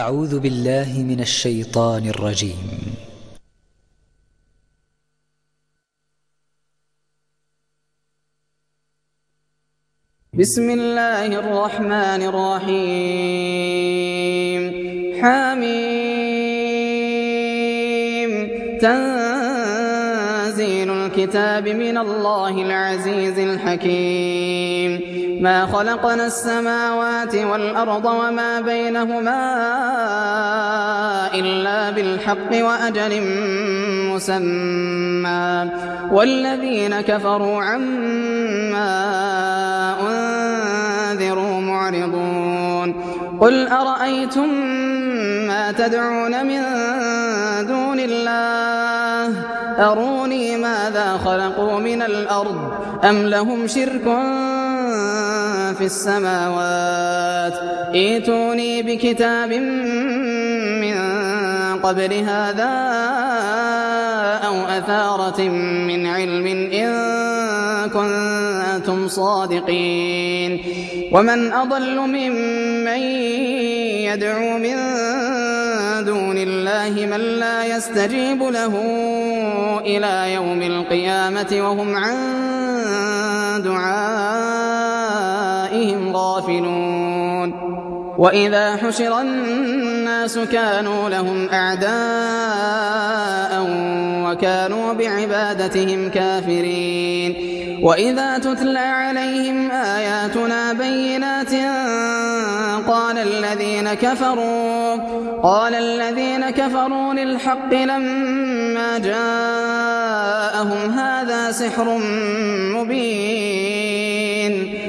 أعوذ بالله من الشيطان الرجيم. بسم الله الرحمن الرحيم. حميم. تنزيل الكتاب من الله العزيز الحكيم. ما خلقنا السماوات والأرض وما بينهما إلا بالحق وأجل مسمى. والذين كفروا عما أنذروا معرضون. قل أرأيتم ما تدعون من دون الله؟ أروني ماذا خلقوا من الأرض أم لهم شرك في السماوات؟ ائتوني بكتاب من قبل هذا أو أثارة من علم إن كنتم صادقين. ومن أضل ممن يدعو من دون الله من لا يستجيب له إلى يوم القيامة وهم عن دعائهم غافلون. وإذا حشر الناس كانوا لهم أعداء وكانوا بعبادتهم كافرين. وإذا تتلى عليهم آياتنا بينات قال الذين كفروا قال الذين كفروا للحق لما جاءهم هذا سحر مبين.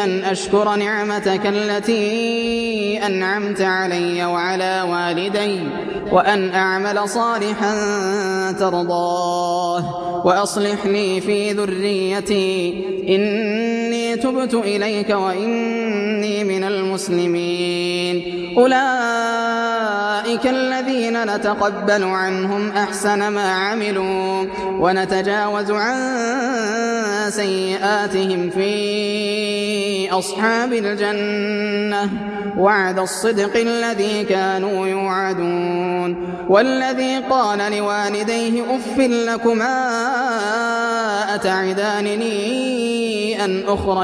أن أشكر نعمتك التي أنعمت علي وعلى والدي وأن أعمل صالحا ترضاه وأصلح لي في ذريتي تبت إليك وإني من المسلمين. أولئك الذين نتقبل عنهم أحسن ما عملوا ونتجاوز عن سيئاتهم في أصحاب الجنة. وعد الصدق الذي كانوا يوعدون. والذي قال لوالديه أف لكما أتعدانني أن أخرج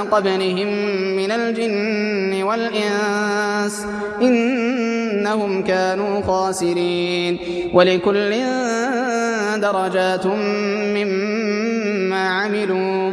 قبلهم من الجن والإنس إنهم كانوا خاسرين ولكل درجات مما عملوا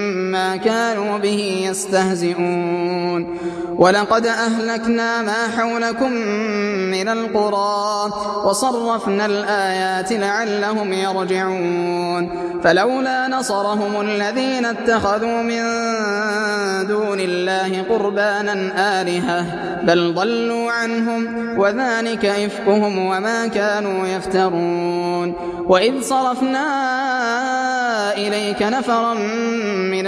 ما كانوا به يستهزئون. ولقد أهلكنا ما حولكم من القرى وصرفنا الآيات لعلهم يرجعون. فلولا نصرهم الذين اتخذوا من دون الله قربانا آلهة بل ضلوا عنهم وذلك إفكهم وما كانوا يفترون. وإذ صرفنا إليك نفرا من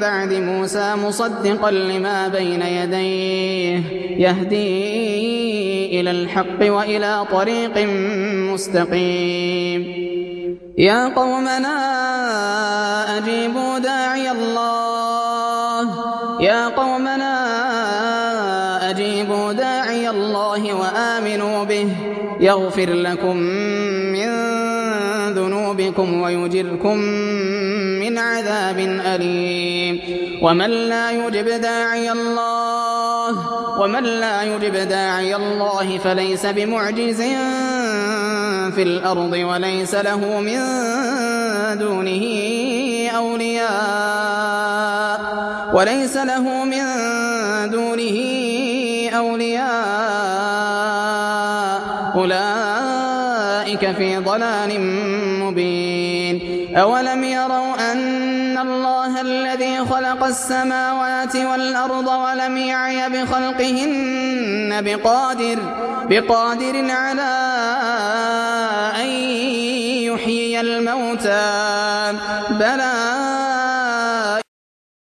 بعد موسى مصدقا لما بين يديه يهدي إلى الحق وإلى طريق مستقيم. يا قومنا أجيبوا داعي الله. يا قومنا أجيبوا داعي الله وآمنوا به. يغفر لكم من ذنوبكم ويجركم من عذاب أليم. ومن لا يجب داعي الله ومن لا يجب داعي الله فليس بمعجز في الأرض وليس له من دونه أولياء وليس له من دونه أولياء. أولئك في ضلال مبين. أولم يروا أن الله الذي خلق السماوات والأرض ولم يعي بخلقهن بقادر بقادر على أن يحيي الموتى. بلى